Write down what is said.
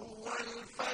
هو الفرد